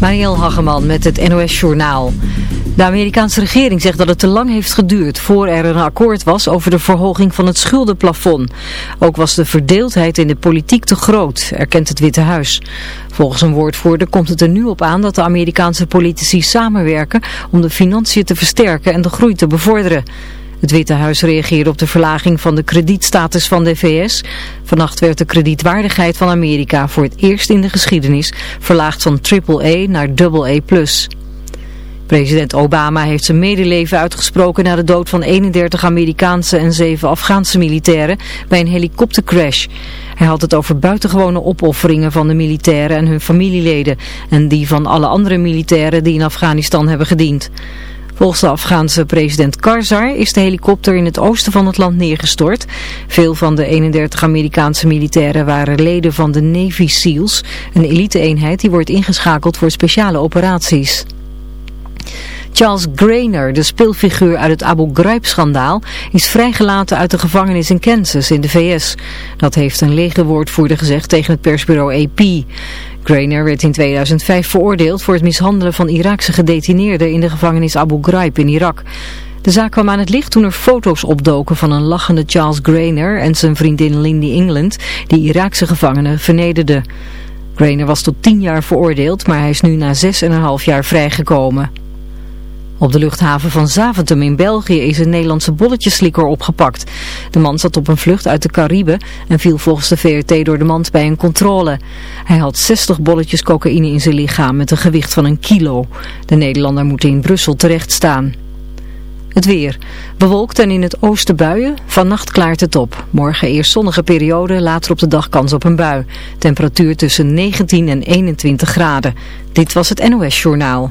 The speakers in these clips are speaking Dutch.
Marielle Hageman met het NOS Journaal. De Amerikaanse regering zegt dat het te lang heeft geduurd voor er een akkoord was over de verhoging van het schuldenplafond. Ook was de verdeeldheid in de politiek te groot, erkent het Witte Huis. Volgens een woordvoerder komt het er nu op aan dat de Amerikaanse politici samenwerken om de financiën te versterken en de groei te bevorderen. Het Witte Huis reageerde op de verlaging van de kredietstatus van de VS. Vannacht werd de kredietwaardigheid van Amerika voor het eerst in de geschiedenis verlaagd van AAA naar AA+. President Obama heeft zijn medeleven uitgesproken na de dood van 31 Amerikaanse en 7 Afghaanse militairen bij een helikoptercrash. Hij had het over buitengewone opofferingen van de militairen en hun familieleden en die van alle andere militairen die in Afghanistan hebben gediend. Volgens de Afghaanse president Karzai is de helikopter in het oosten van het land neergestort. Veel van de 31 Amerikaanse militairen waren leden van de Navy SEALs, een elite-eenheid die wordt ingeschakeld voor speciale operaties. Charles Grainer, de speelfiguur uit het Abu Ghraib-schandaal, is vrijgelaten uit de gevangenis in Kansas in de VS. Dat heeft een legerwoordvoerder gezegd tegen het persbureau AP. Grainer werd in 2005 veroordeeld voor het mishandelen van Iraakse gedetineerden in de gevangenis Abu Ghraib in Irak. De zaak kwam aan het licht toen er foto's opdoken van een lachende Charles Grainer en zijn vriendin Lindy England die Iraakse gevangenen vernederden. Grainer was tot 10 jaar veroordeeld, maar hij is nu na 6,5 jaar vrijgekomen. Op de luchthaven van Zaventem in België is een Nederlandse bolletjeslikker opgepakt. De man zat op een vlucht uit de Cariben en viel volgens de VRT door de mand bij een controle. Hij had 60 bolletjes cocaïne in zijn lichaam met een gewicht van een kilo. De Nederlander moet in Brussel terecht staan. Het weer. Bewolkt en in het oosten buien. Vannacht klaart het op. Morgen eerst zonnige periode, later op de dag kans op een bui. Temperatuur tussen 19 en 21 graden. Dit was het NOS Journaal.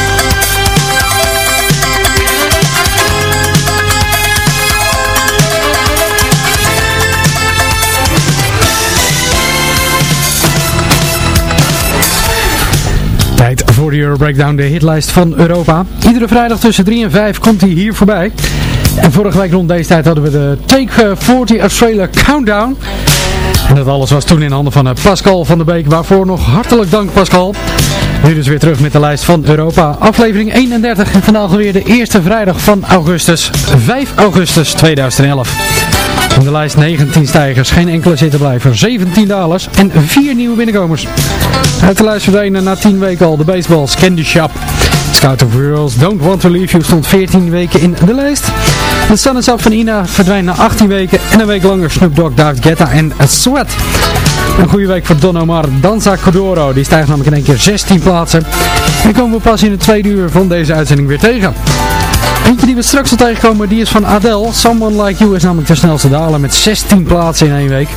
Breakdown, de hitlijst van Europa. Iedere vrijdag tussen 3 en 5 komt hij hier voorbij. En vorige week rond deze tijd hadden we de Take 40 Australia Countdown. En dat alles was toen in handen van eh, Pascal van der Beek. Waarvoor nog hartelijk dank Pascal. Nu dus weer terug met de lijst van Europa. Aflevering 31 en vandaag weer de eerste vrijdag van augustus. 5 augustus 2011. De lijst 19 stijgers, geen enkele zittenblijver, 17 dalers en 4 nieuwe binnenkomers. Uit de lijst verdwenen na 10 weken al de baseballs Candy Shop. Scout of Girls Don't Want To Leave You stond 14 weken in de lijst. De Sun is Up van Ina verdwijnt na 18 weken en een week langer Snoop Dogg, David Guetta en Sweat. Een goede week voor Don Omar, Danza Codoro. Die stijgt namelijk in één keer 16 plaatsen. En komen we pas in het tweede uur van deze uitzending weer tegen. Eentje die we straks al tegenkomen, die is van Adele. Someone Like You is namelijk de snelste daler met 16 plaatsen in één week.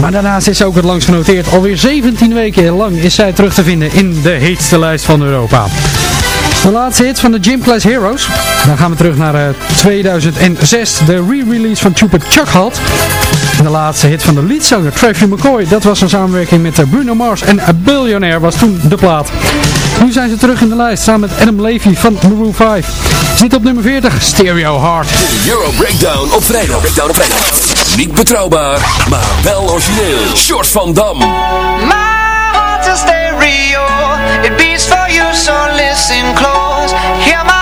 Maar daarnaast is ook het langst genoteerd. Alweer 17 weken lang is zij terug te vinden in de heetste lijst van Europa. De laatste hit van de Gym Class Heroes. Dan gaan we terug naar uh, 2006, de re-release van Chupa Chuck de laatste hit van de leadzanger Travis McCoy, dat was een samenwerking met Bruno Mars en A Billionaire was toen de plaat. Nu zijn ze terug in de lijst samen met Adam Levy van Maroon 5. Zit op nummer 40, Stereo Heart. De Euro Breakdown op vrijdag. Breakdown op vrijdag. Niet betrouwbaar, maar wel origineel. Short van Dam. My heart's a stereo. It beats for you, so listen close. Hear my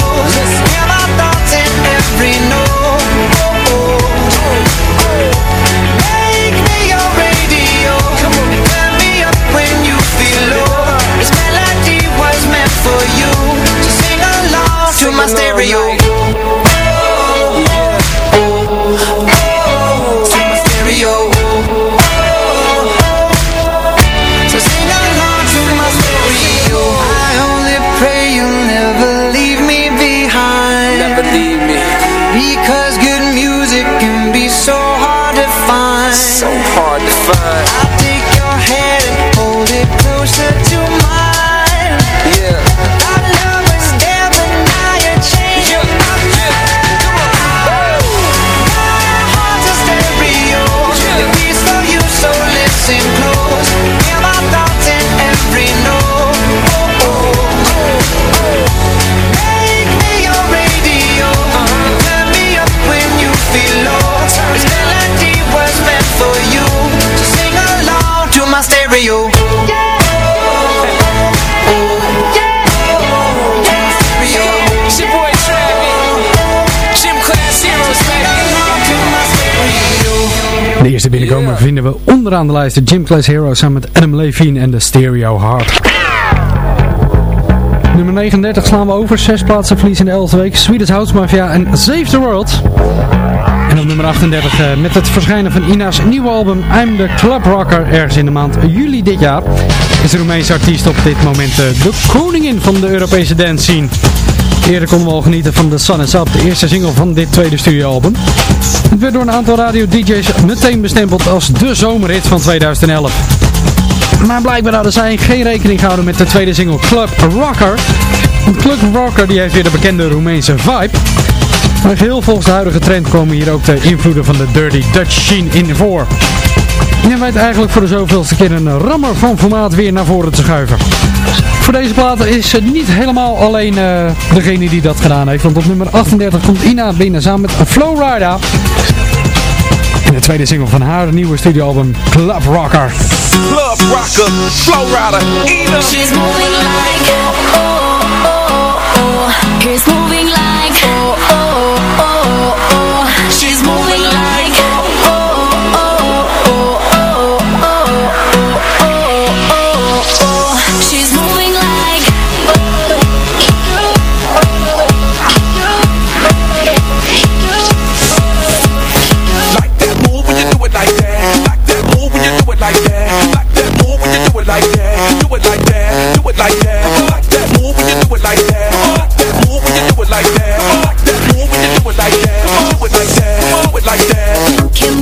Eerste binnenkomer vinden we onderaan de lijst de Gym Class Heroes samen met Adam Levine en de Stereo Heart. Nummer 39 slaan we over, 6 plaatsen verlies in de 11e week. Swedish House Mafia en Save the World. En op nummer 38 eh, met het verschijnen van Ina's nieuwe album I'm the Club Rocker ergens in de maand juli dit jaar. Is de Roemeense artiest op dit moment eh, de koningin van de Europese dance scene. Eerder konden we al genieten van The Sun Is de eerste single van dit tweede studioalbum. Het werd door een aantal radio-dj's meteen bestempeld als de zomerhit van 2011. Maar blijkbaar hadden zij geen rekening gehouden met de tweede single Club Rocker. Club Rocker die heeft weer de bekende Roemeense vibe. Maar heel volgens de huidige trend komen hier ook de invloeden van de Dirty Dutch scene in voor. En weet eigenlijk voor de zoveelste keer een rammer van formaat weer naar voren te schuiven. Voor deze plaat is het niet helemaal alleen eh, degene die dat gedaan heeft. Want op nummer 38 komt Ina binnen samen met Flowrider. En de tweede single van haar nieuwe studioalbum Club Rocker. Club Rocker, Flowrider, Ina. Like, it like that. Move when you do it like that. Move when you do it like that. Do it like that. Do it like that. You can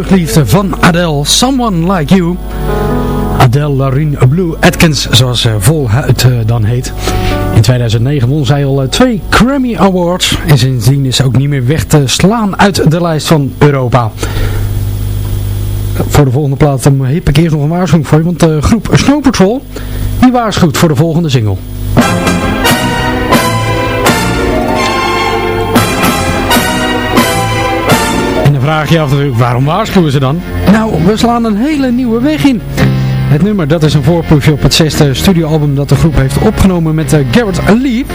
jeugdliefde van Adele, Someone Like You. Adele Larine Blue Atkins, zoals ze voluit eh, dan heet. In 2009 won zij al eh, twee Grammy Awards. En sindsdien is ze ook niet meer weg te slaan uit de lijst van Europa. Voor de volgende plaat heb ik eerst nog een waarschuwing voor je. Want de groep Snow Patrol, die waarschuwt voor de volgende single. Dan vraag je je af natuurlijk, waarom waarschuwen ze dan? Nou, we slaan een hele nieuwe weg in. Het nummer, dat is een voorproefje op het zesde studioalbum dat de groep heeft opgenomen met uh, Garrett Lee.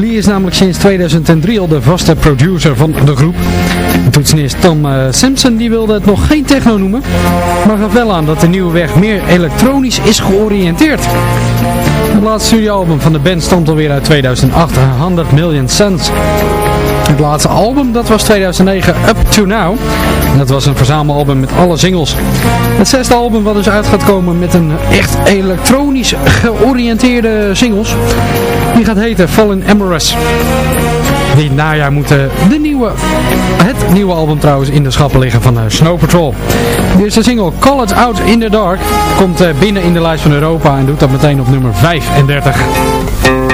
Lee is namelijk sinds 2003 al de vaste producer van de groep. Toetsenist Tom uh, Simpson die wilde het nog geen techno noemen, maar gaf wel aan dat de nieuwe weg meer elektronisch is georiënteerd. Het laatste studioalbum van de band stond alweer uit 2008, 100 Million Suns. Het laatste album, dat was 2009, Up To Now. Dat was een verzamelalbum met alle singles. Het zesde album wat dus uit gaat komen met een echt elektronisch georiënteerde singles. Die gaat heten Fallen Empress. Die najaar moet eh, de nieuwe, het nieuwe album trouwens in de schappen liggen van uh, Snow Patrol. De eerste single Call It Out In The Dark komt uh, binnen in de lijst van Europa en doet dat meteen op nummer 35.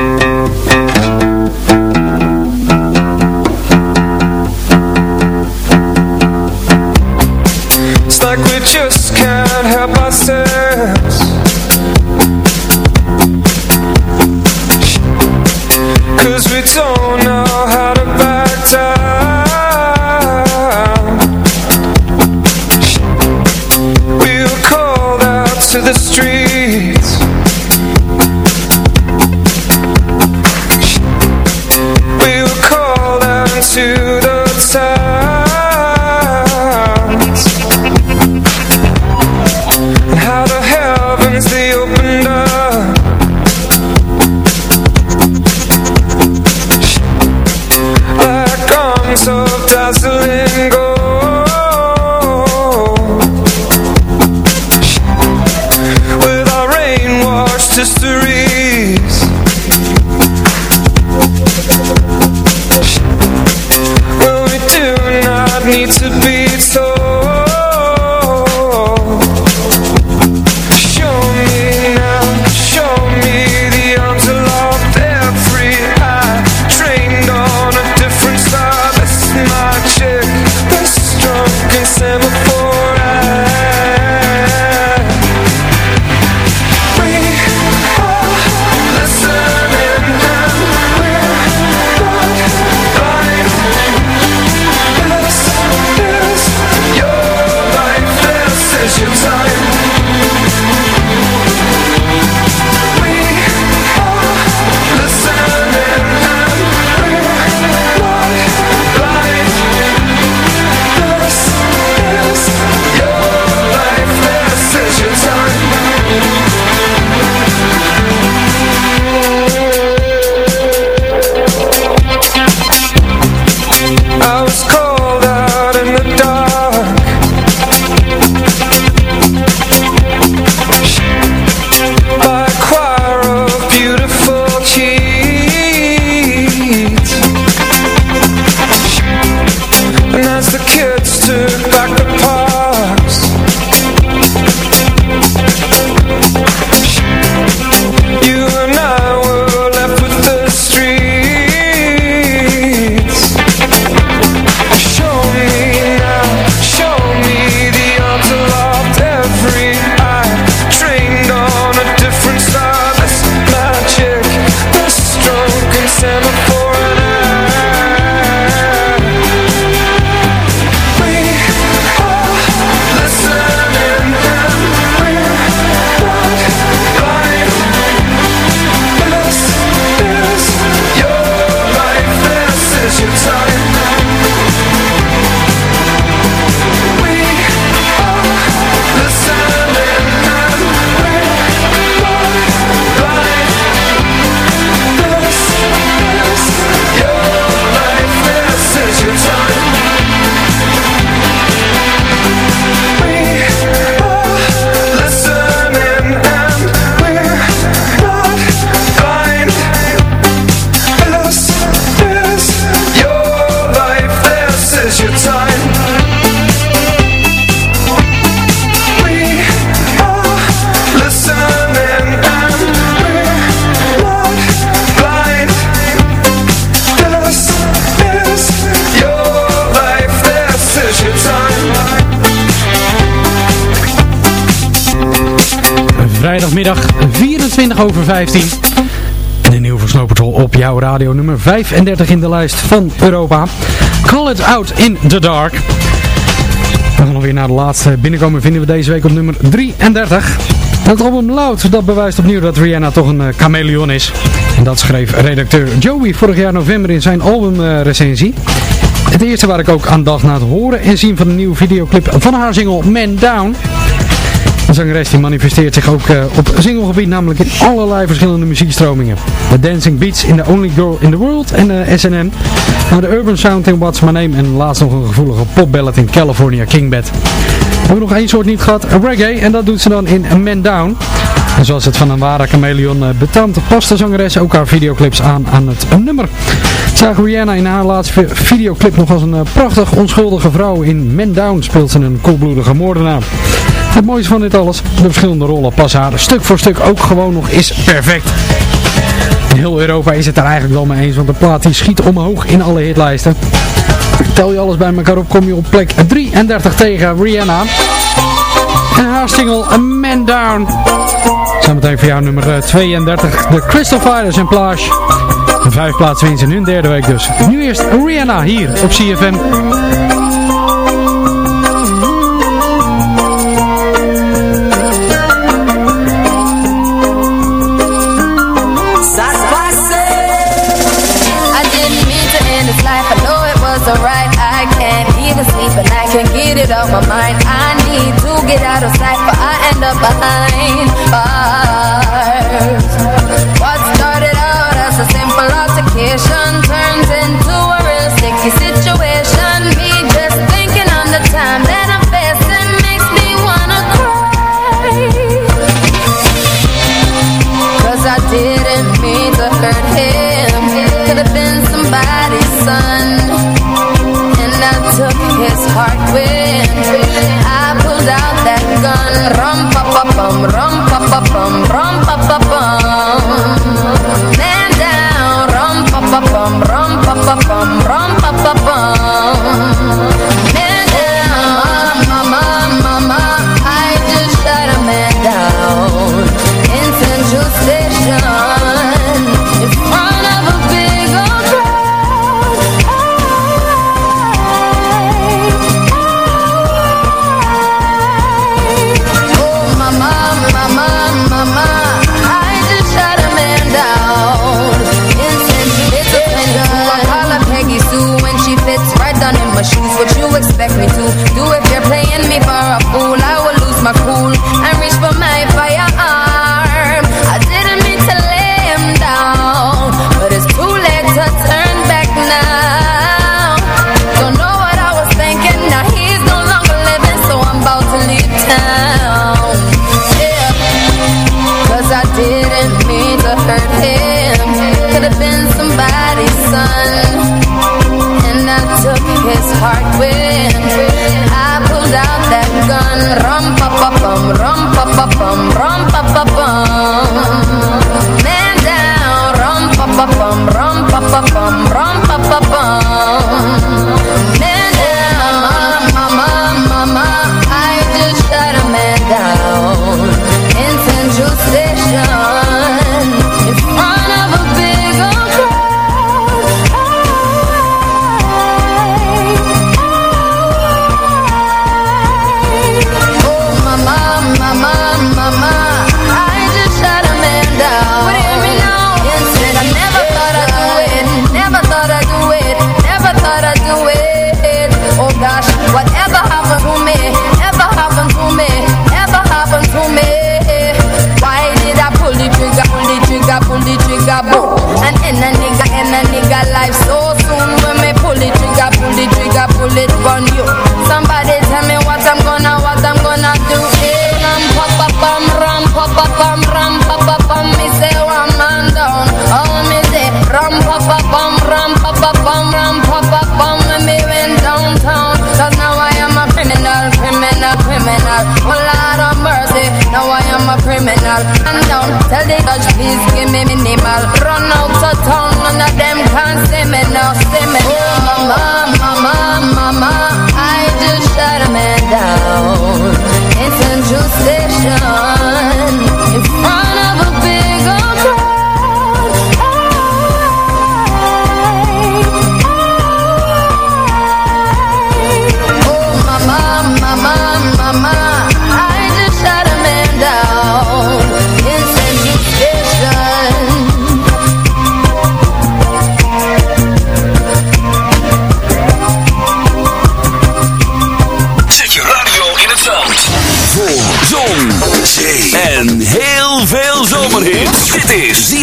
24 over 15. En een nieuw van Patrol op jouw radio nummer 35 in de lijst van Europa. Call It Out in the Dark. We gaan alweer naar de laatste binnenkomen vinden we deze week op nummer 33. Het album Loud, dat bewijst opnieuw dat Rihanna toch een eh, chameleon is. En dat schreef redacteur Joey vorig jaar november in zijn albumrecensie. het eerste waar ik ook aan dacht na het horen en zien van de nieuwe videoclip van haar single Man Down. De zangeres die manifesteert zich ook eh, op singlegebied, namelijk in allerlei verschillende muziekstromingen. De Dancing Beats in The Only Girl in the World en de SNM. Maar de Urban Sound in What's My Name en laatst nog een gevoelige popballad in California Kingbed. We hebben nog één soort niet gehad, reggae, en dat doet ze dan in Man Down. En zoals het van een ware chameleon uh, betaamt, past de zangeres ook haar videoclips aan aan het nummer. Zagen Rihanna in haar laatste videoclip nog als een uh, prachtig onschuldige vrouw. In Man Down speelt ze een koelbloedige moordenaar. Het mooiste van dit alles, de verschillende rollen passen haar stuk voor stuk ook gewoon nog is perfect. In heel Europa is het er eigenlijk wel mee eens, want de plaat die schiet omhoog in alle hitlijsten. Tel je alles bij elkaar op, kom je op plek 33 tegen Rihanna. En haar single A Man Down. Zometeen voor jou nummer eh, 32, de Crystal Fighters en Plage. Vijf plaatsen winst in hun derde week dus. Nu eerst Rihanna hier op CFM. my mind. I need to get out of sight But I end up behind bars. What started out as a simple altercation Turns into a real sticky situation. Me just thinking on the time that I'm facing Makes me wanna cry. Cause I didn't mean to hurt him. Could've been somebody's son. And I took his heart with I pulled out that gun. Rum-pa-pa-bum, rum rum.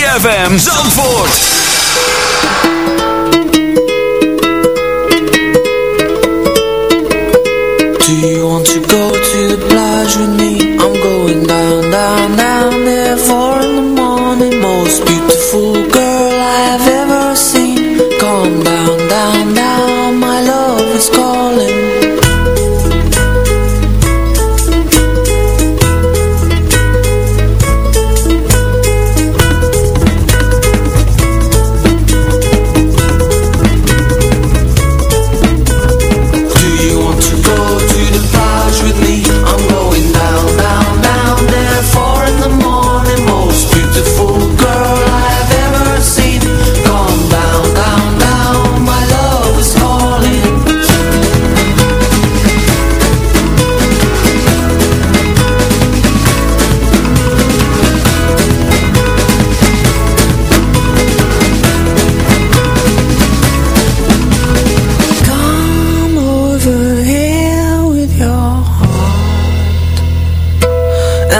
ZFM Zandvoort.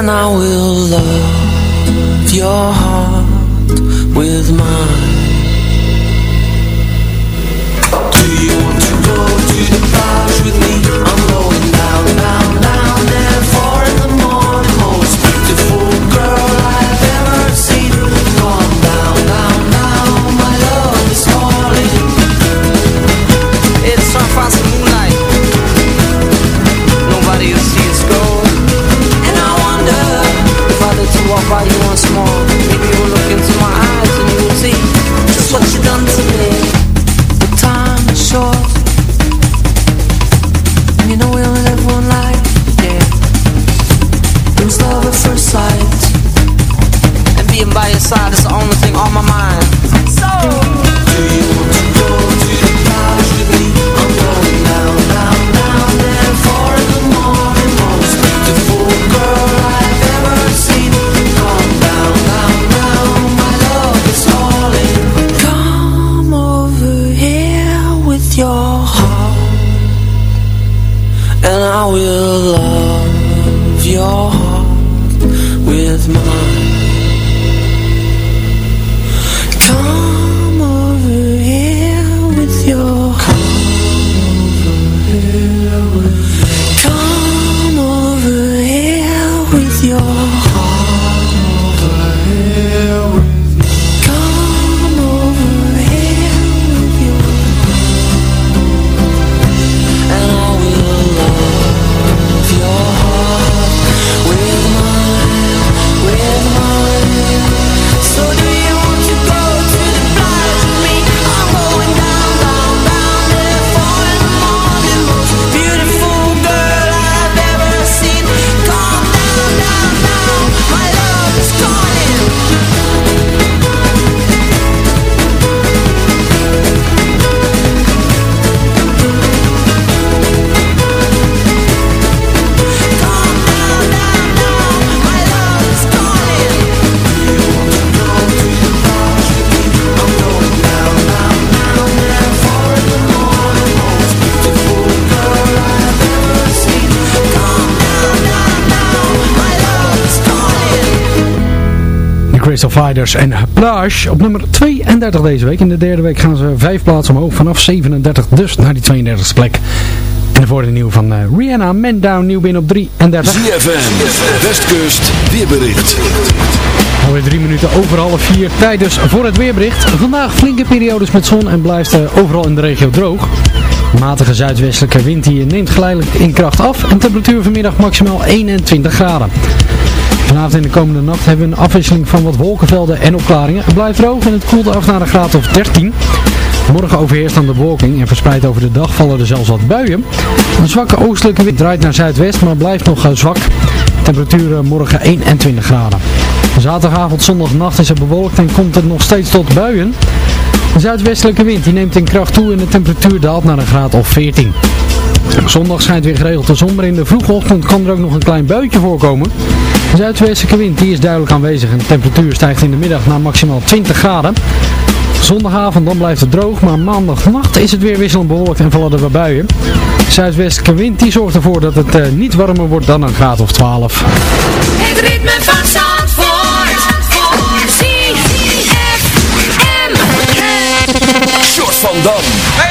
now Fighters en Plage op nummer 32 deze week. In de derde week gaan ze vijf plaatsen omhoog vanaf 37 dus naar die 32e plek. En voor de nieuw van eh, Rihanna, Man Down, nieuw binnen op 33. ZFM, Westkust, weerbericht. Alweer drie minuten over half vier. Tijd dus voor het weerbericht. Vandaag flinke periodes met zon en blijft eh, overal in de regio droog. Matige zuidwestelijke wind die neemt geleidelijk in kracht af. En temperatuur vanmiddag maximaal 21 graden. Vanavond en de komende nacht hebben we een afwisseling van wat wolkenvelden en opklaringen. Het blijft droog en het koelt af naar een graad of 13. Morgen overheerst dan de bewolking en verspreid over de dag vallen er zelfs wat buien. Een zwakke oostelijke wind draait naar zuidwest, maar blijft nog eh, zwak. Temperatuur morgen 21 graden. Zaterdagavond, zondagnacht is het bewolkt en komt het nog steeds tot buien. De zuidwestelijke wind die neemt in kracht toe en de temperatuur daalt naar een graad of 14. Zondag schijnt weer geregeld de zon, maar in de vroege ochtend kan er ook nog een klein buitje voorkomen. De zuidwestelijke wind die is duidelijk aanwezig en de temperatuur stijgt in de middag naar maximaal 20 graden. Zondagavond dan blijft het droog, maar maandagnacht is het weer wisselend bewolkt en vallen er weer buien. De zuidwestelijke wind die zorgt ervoor dat het eh, niet warmer wordt dan een graad of 12. Het ritme van Zandvoort. ZFM. Short van Dam.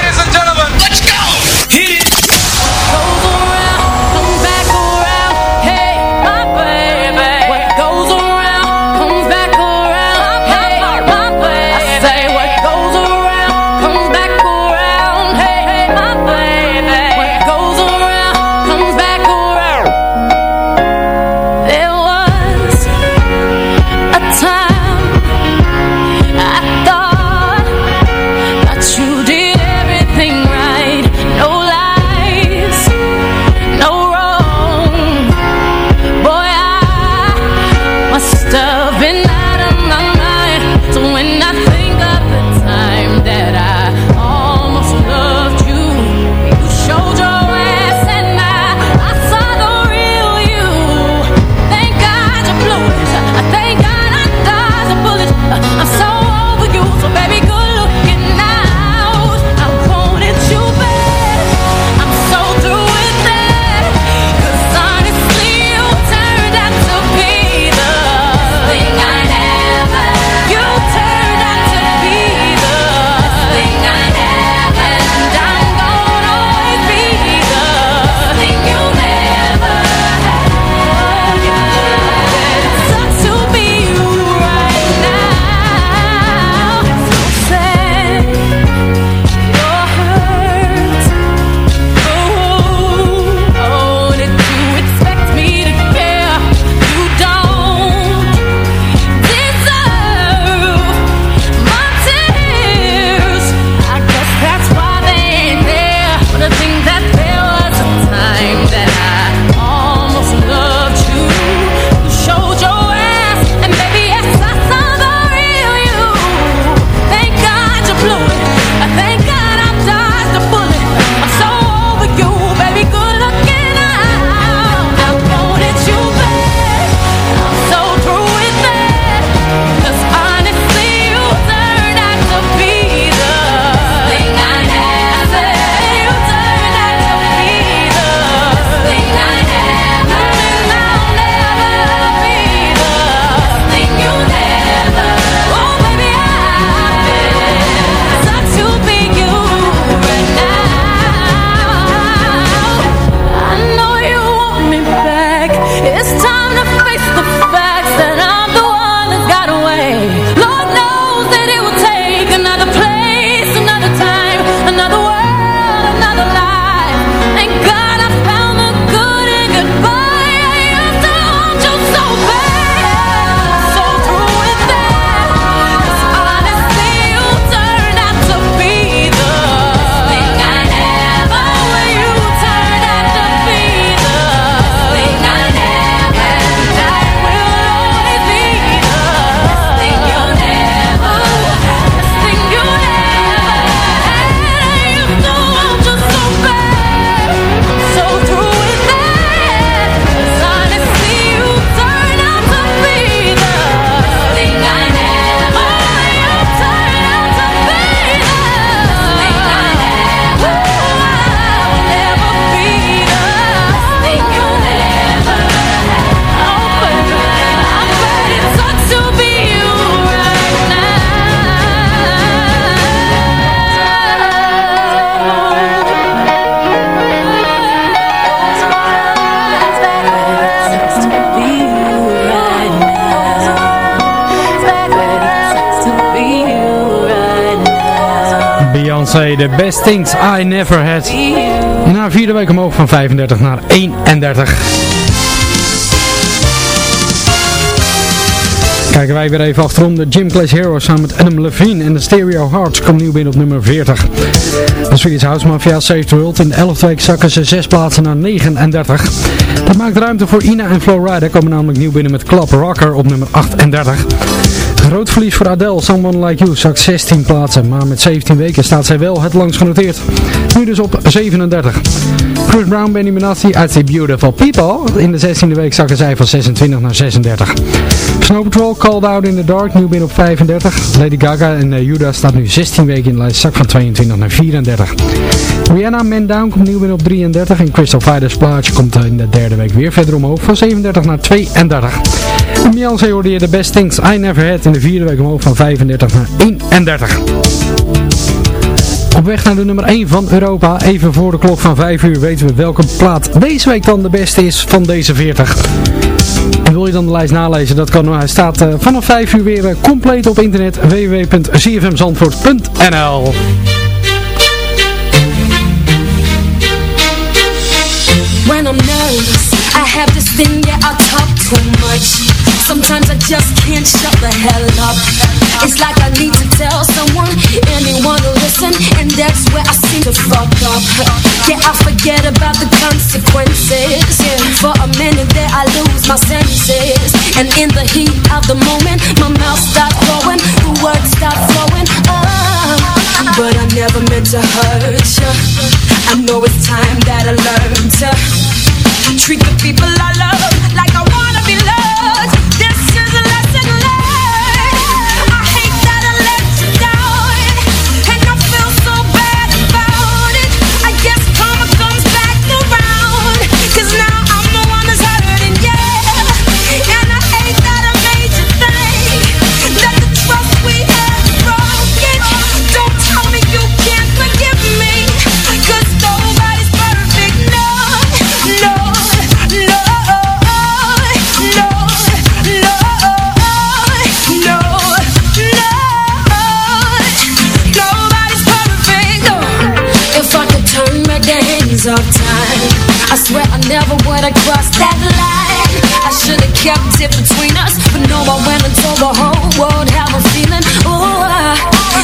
Beyoncé, The Best Things I Never Had. Na vierde week omhoog van 35 naar 31. Kijken wij weer even achterom. De Gym Clash Heroes samen met Adam Levine en de Stereo Hearts komt nieuw binnen op nummer 40. De Swedish House Mafia Save the World. In de 11e week zakken ze 6 plaatsen naar 39. Dat maakt ruimte voor Ina en Flowrider. Komen namelijk nieuw binnen met Club Rocker op nummer 38. Groot verlies voor Adele, Someone Like You, zakt 16 plaatsen, maar met 17 weken staat zij wel het langst genoteerd. Nu dus op 37. Chris Brown, Benny Benassi uit The Beautiful People. In de 16e week zakken zij van 26 naar 36. Snow Patrol, Called Out in the Dark, nieuw binnen op 35. Lady Gaga en uh, Judah staat nu 16 weken in de lijst, zak van 22 naar 34. Rihanna, Man Down, komt nieuw binnen op 33. En Crystal Fighters plaatje komt uh, in de derde week weer verder omhoog, van 37 naar 32. Beyoncé hoorde je The Best Things I Never Had in de vierde week omhoog van 35 naar 31. Op weg naar de nummer 1 van Europa. Even voor de klok van 5 uur weten we welke plaat deze week dan de beste is van deze 40. En wil je dan de lijst nalezen? Dat kan. Hij staat uh, vanaf 5 uur weer uh, compleet op internet www.cfmzandvoort.nl When I'm nervous, I have this thing, yeah, I talk too much. Sometimes I just can't shut the hell up. It's like I need to tell someone, anyone to listen, and that's where I seem to fuck up. Yeah, I forget about the consequences. For a minute there I lose my senses, and in the heat of the moment, my mouth starts flowing, the words start flowing. Oh, but I never meant to hurt you. I know it's time that I learn to treat the people I love like I wanna be loved. Would crossed that line. I should have kept it between us, but no, I went and told the whole world how I'm feeling. Oh, I,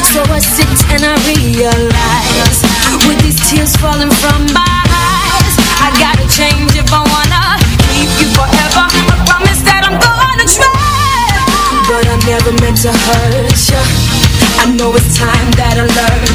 so I sit and I realize, with these tears falling from my eyes, I gotta change if I wanna keep you forever. I promise that I'm gonna try, but I never meant to hurt you. I know it's time that I learn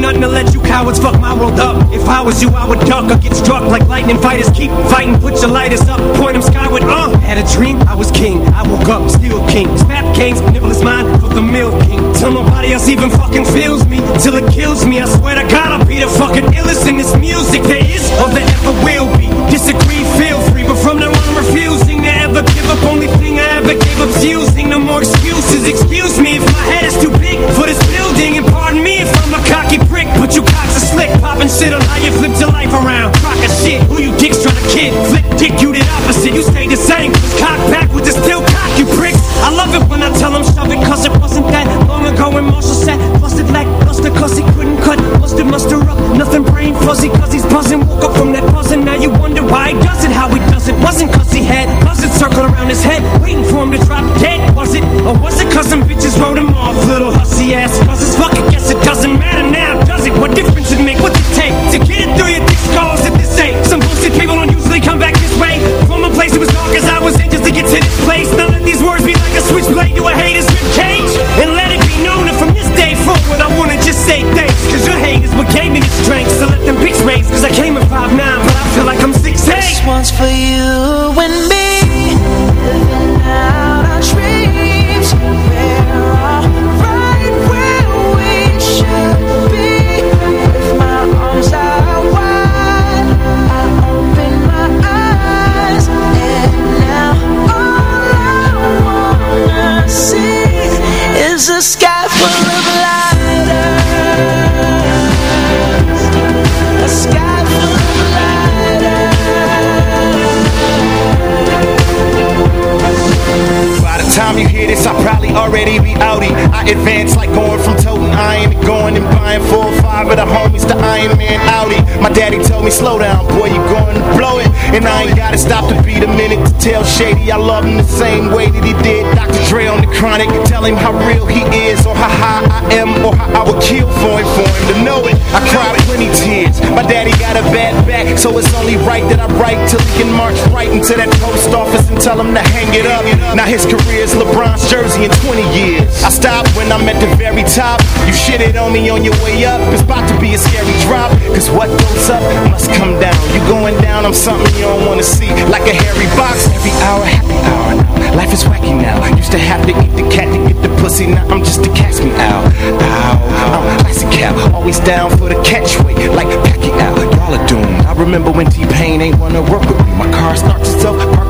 Nothing to let you cowards fuck my world up. If I was you, I would duck or get struck like lightning fighters. Keep fighting, put your lighters up, point them skyward. Uh, had a dream, I was king. I woke up, still king. Snap games, nibble is mine for the milk king. Till nobody else even fucking feels me, till it kills me. I swear to God, I'll be the fucking illest in this music there is or there ever will be. Disagree, feel free, but from now on, I'm refusing to ever give up. Only thing I ever gave up's using. No more excuses. Excuse me if my head is too for this building, and pardon me if I'm a cocky prick. But you cocks are slick, popping shit on how you flipped your life around. Crock of shit, who you dicks trying to kid? Flip dick, you did opposite. You stay the same. Cock Shady I love him the same way that he did Dr. Dre on the chronic. Tell him how real he is, or how high I am, or how I would kill for him, for him to know it. I cried plenty tears. My daddy got a bad back, so it's only right that I write till he can march right into that post office and tell him to hang it up. Now his career's jersey in 20 years. I stopped when I'm at the very top. You shitted on me on your way up. It's about to be a scary drop. Cause what goes up must come down. You going down, I'm something you don't wanna see. Like a hairy box. Every hour, happy hour. Life is wacky now. Used to have to eat the cat to get the pussy. Now I'm just to catch me out. Ow. I'm classic cow. Always down for the catchway. Like Pacquiao. Y'all are doomed. I remember when T-Pain ain't wanna work with me. My car starts itself,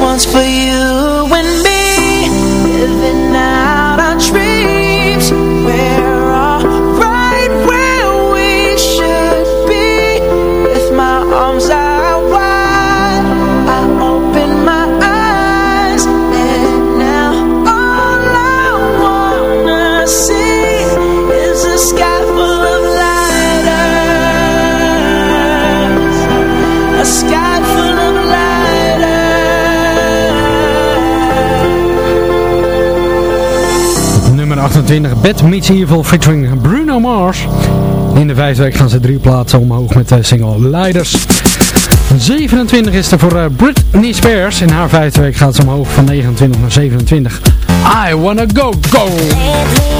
One's for you 28 Bad Meets Evil featuring Bruno Mars. In de vijfde week gaan ze drie plaatsen omhoog met de single Leiders. 27 is er voor eh, Britney Spears. In haar vijfde week gaat ze omhoog van 29 naar 27. I wanna go, go! Lately,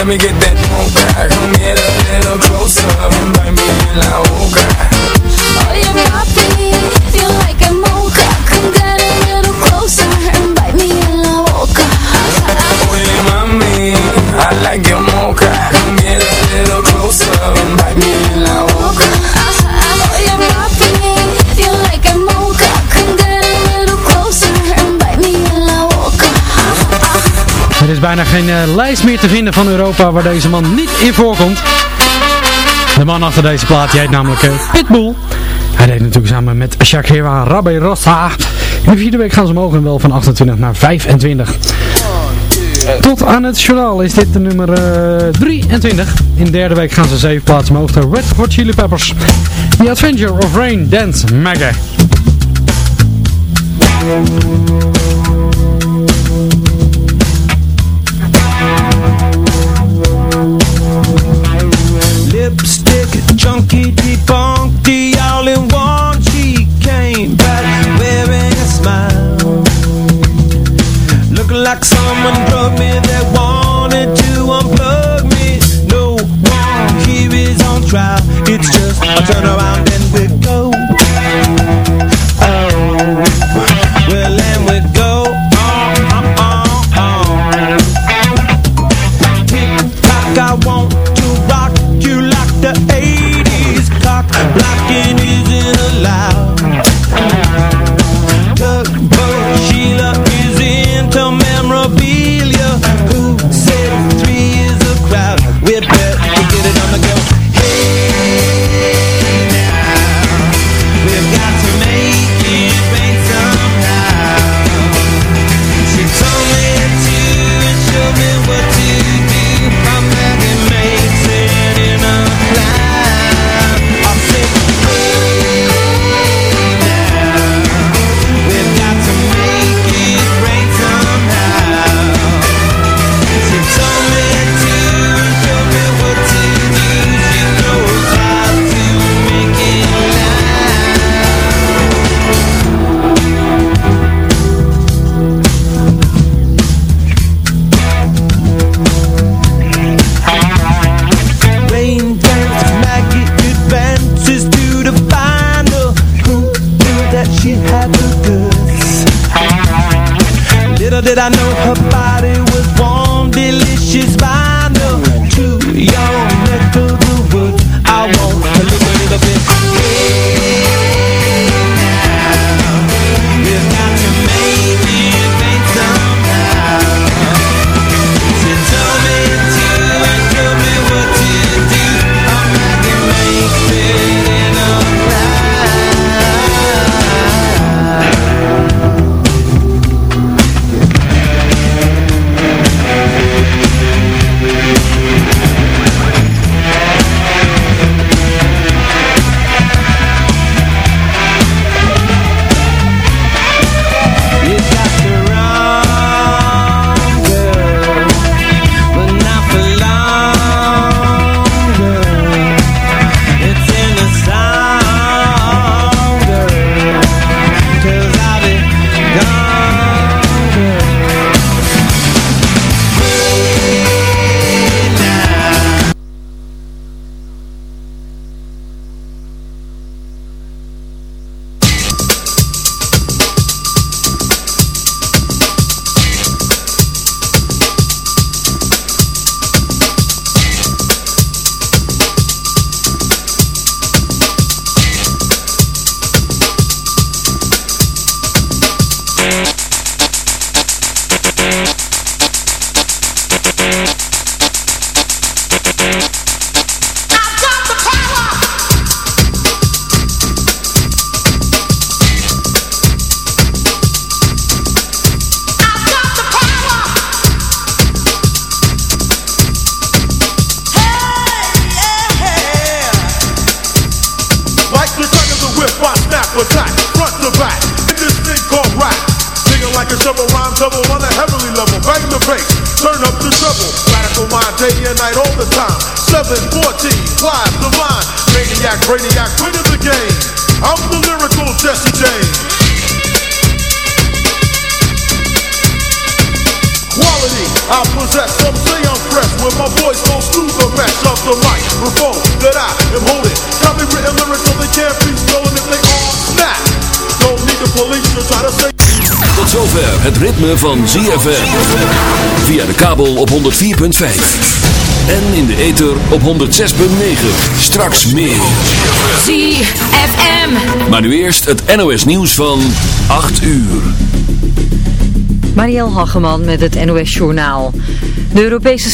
let me get that bijna geen eh, lijst meer te vinden van Europa waar deze man niet in voorkomt. De man achter deze plaat die heet namelijk uh, Pitbull. Hij deed natuurlijk samen met Shakira Rabbe Rossa. In de vierde week gaan ze omhoog en wel van 28 naar 25. Tot aan het journaal is dit de nummer eh, 23. In de derde week gaan ze zeven plaatsen omhoog naar Red Hot Chili Peppers. The Adventure of Rain Dance Mega. chunky, debunked, all in one. She came back wearing a smile. Looking like someone drugged me that wanted to unplug me. No one here is on trial. It's just a turnaround. op 104.5. En in de ether op 106.9. Straks meer. ZFM. Maar nu eerst het NOS nieuws van 8 uur. Mariel Hageman met het NOS Journaal. De Europese